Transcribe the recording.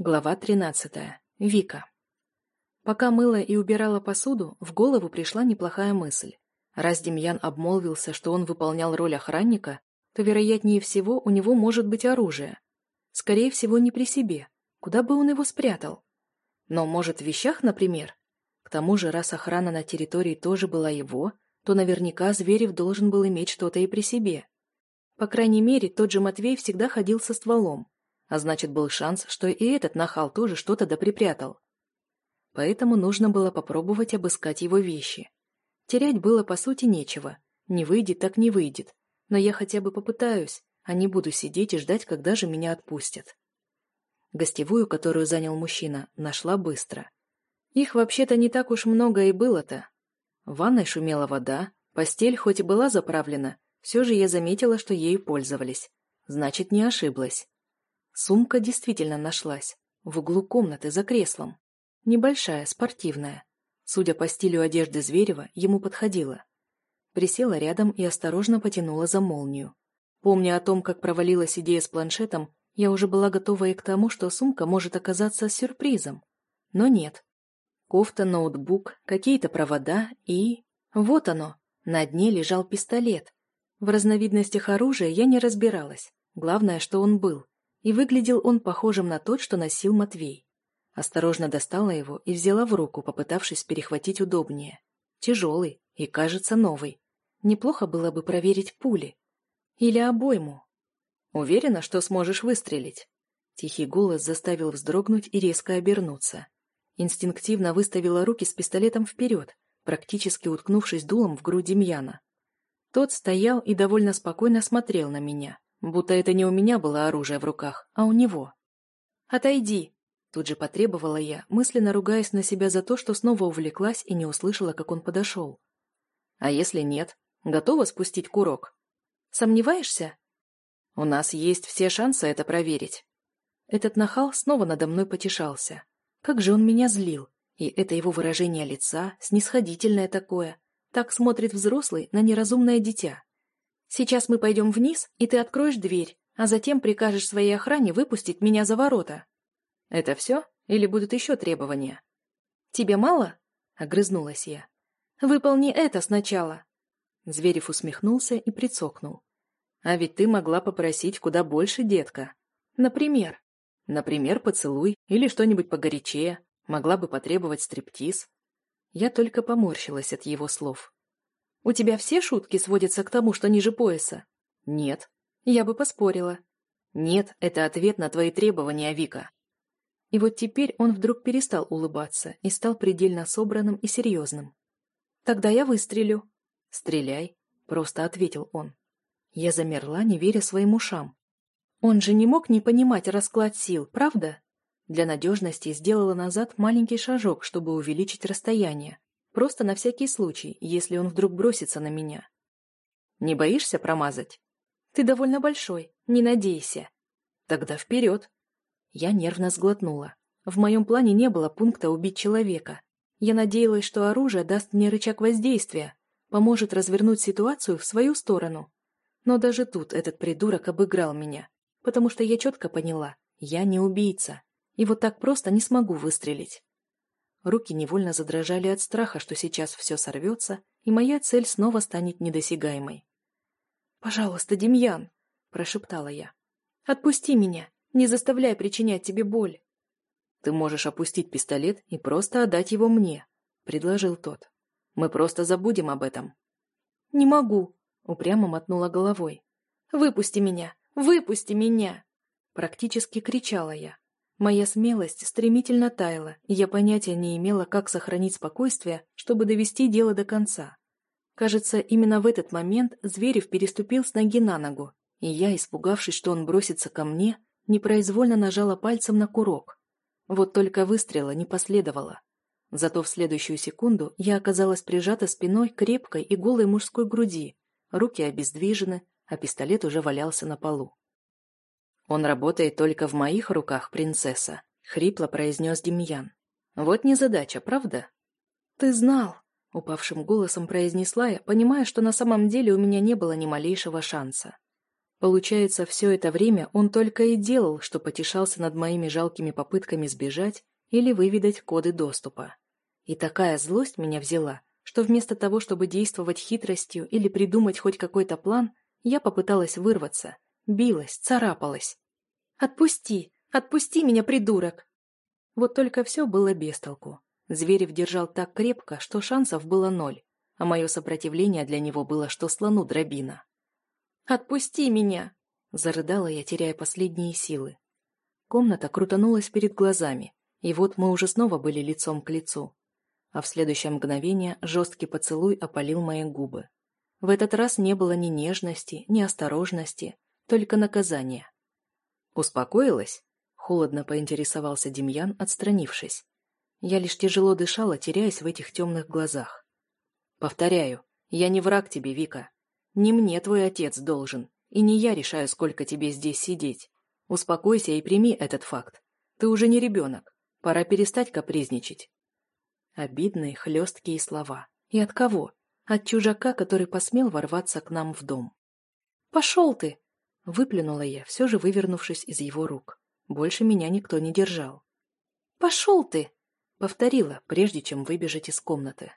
Глава 13. Вика. Пока мыла и убирала посуду, в голову пришла неплохая мысль. Раз Демьян обмолвился, что он выполнял роль охранника, то, вероятнее всего, у него может быть оружие. Скорее всего, не при себе. Куда бы он его спрятал? Но, может, в вещах, например? К тому же, раз охрана на территории тоже была его, то наверняка Зверев должен был иметь что-то и при себе. По крайней мере, тот же Матвей всегда ходил со стволом, а значит, был шанс, что и этот нахал тоже что-то доприпрятал. Поэтому нужно было попробовать обыскать его вещи. Терять было, по сути, нечего. Не выйдет, так не выйдет. Но я хотя бы попытаюсь, а не буду сидеть и ждать, когда же меня отпустят. Гостевую, которую занял мужчина, нашла быстро. Их вообще-то не так уж много и было-то. В ванной шумела вода, постель хоть и была заправлена, все же я заметила, что ею пользовались. Значит, не ошиблась. Сумка действительно нашлась. В углу комнаты за креслом. Небольшая, спортивная. Судя по стилю одежды Зверева, ему подходила. Присела рядом и осторожно потянула за молнию. Помня о том, как провалилась идея с планшетом, я уже была готова и к тому, что сумка может оказаться сюрпризом. Но нет. Кофта, ноутбук, какие-то провода и... Вот оно. На дне лежал пистолет. В разновидностях оружия я не разбиралась. Главное, что он был и выглядел он похожим на тот, что носил Матвей. Осторожно достала его и взяла в руку, попытавшись перехватить удобнее. Тяжелый и, кажется, новый. Неплохо было бы проверить пули. Или обойму. Уверена, что сможешь выстрелить. Тихий голос заставил вздрогнуть и резко обернуться. Инстинктивно выставила руки с пистолетом вперед, практически уткнувшись дулом в грудь Демьяна. Тот стоял и довольно спокойно смотрел на меня. Будто это не у меня было оружие в руках, а у него. «Отойди!» Тут же потребовала я, мысленно ругаясь на себя за то, что снова увлеклась и не услышала, как он подошел. «А если нет? Готова спустить курок?» «Сомневаешься?» «У нас есть все шансы это проверить». Этот нахал снова надо мной потешался. Как же он меня злил. И это его выражение лица, снисходительное такое. Так смотрит взрослый на неразумное дитя. Сейчас мы пойдем вниз, и ты откроешь дверь, а затем прикажешь своей охране выпустить меня за ворота. Это все? Или будут еще требования? Тебе мало? Огрызнулась я. Выполни это сначала. Зверев усмехнулся и прицокнул. А ведь ты могла попросить куда больше, детка. Например? Например, поцелуй или что-нибудь погорячее. Могла бы потребовать стриптиз. Я только поморщилась от его слов. У тебя все шутки сводятся к тому, что ниже пояса? Нет. Я бы поспорила. Нет, это ответ на твои требования, Вика. И вот теперь он вдруг перестал улыбаться и стал предельно собранным и серьезным. Тогда я выстрелю. Стреляй, просто ответил он. Я замерла, не веря своим ушам. Он же не мог не понимать расклад сил, правда? Для надежности сделала назад маленький шажок, чтобы увеличить расстояние, Просто на всякий случай, если он вдруг бросится на меня. Не боишься промазать? Ты довольно большой, не надейся. Тогда вперед. Я нервно сглотнула. В моем плане не было пункта убить человека. Я надеялась, что оружие даст мне рычаг воздействия, поможет развернуть ситуацию в свою сторону. Но даже тут этот придурок обыграл меня, потому что я четко поняла, я не убийца, и вот так просто не смогу выстрелить. Руки невольно задрожали от страха, что сейчас все сорвется, и моя цель снова станет недосягаемой. «Пожалуйста, Демьян!» – прошептала я. «Отпусти меня! Не заставляй причинять тебе боль!» «Ты можешь опустить пистолет и просто отдать его мне», – предложил тот. «Мы просто забудем об этом». «Не могу», – упрямо мотнула головой. «Выпусти меня! Выпусти меня!» Практически кричала я. Моя смелость стремительно таяла, и я понятия не имела, как сохранить спокойствие, чтобы довести дело до конца. Кажется, именно в этот момент Зверев переступил с ноги на ногу, и я, испугавшись, что он бросится ко мне, непроизвольно нажала пальцем на курок. Вот только выстрела не последовало. Зато в следующую секунду я оказалась прижата спиной к крепкой и голой мужской груди, руки обездвижены, а пистолет уже валялся на полу. «Он работает только в моих руках, принцесса», — хрипло произнес Демьян. «Вот незадача, правда?» «Ты знал», — упавшим голосом произнесла я, понимая, что на самом деле у меня не было ни малейшего шанса. Получается, все это время он только и делал, что потешался над моими жалкими попытками сбежать или выведать коды доступа. И такая злость меня взяла, что вместо того, чтобы действовать хитростью или придумать хоть какой-то план, я попыталась вырваться, билась, царапалась. «Отпусти! Отпусти меня, придурок!» Вот только все было без толку. Зверев держал так крепко, что шансов было ноль, а мое сопротивление для него было, что слону дробина. «Отпусти меня!» – зарыдала я, теряя последние силы. Комната крутанулась перед глазами, и вот мы уже снова были лицом к лицу. А в следующее мгновение жесткий поцелуй опалил мои губы. В этот раз не было ни нежности, ни осторожности, только наказание. «Успокоилась?» – холодно поинтересовался Демьян, отстранившись. Я лишь тяжело дышала, теряясь в этих темных глазах. «Повторяю, я не враг тебе, Вика. Не мне твой отец должен, и не я решаю, сколько тебе здесь сидеть. Успокойся и прими этот факт. Ты уже не ребенок. Пора перестать капризничать. Обидные, хлесткие слова. И от кого? От чужака, который посмел ворваться к нам в дом. «Пошел ты!» — выплюнула я, все же вывернувшись из его рук. Больше меня никто не держал. «Пошел ты!» — повторила, прежде чем выбежать из комнаты.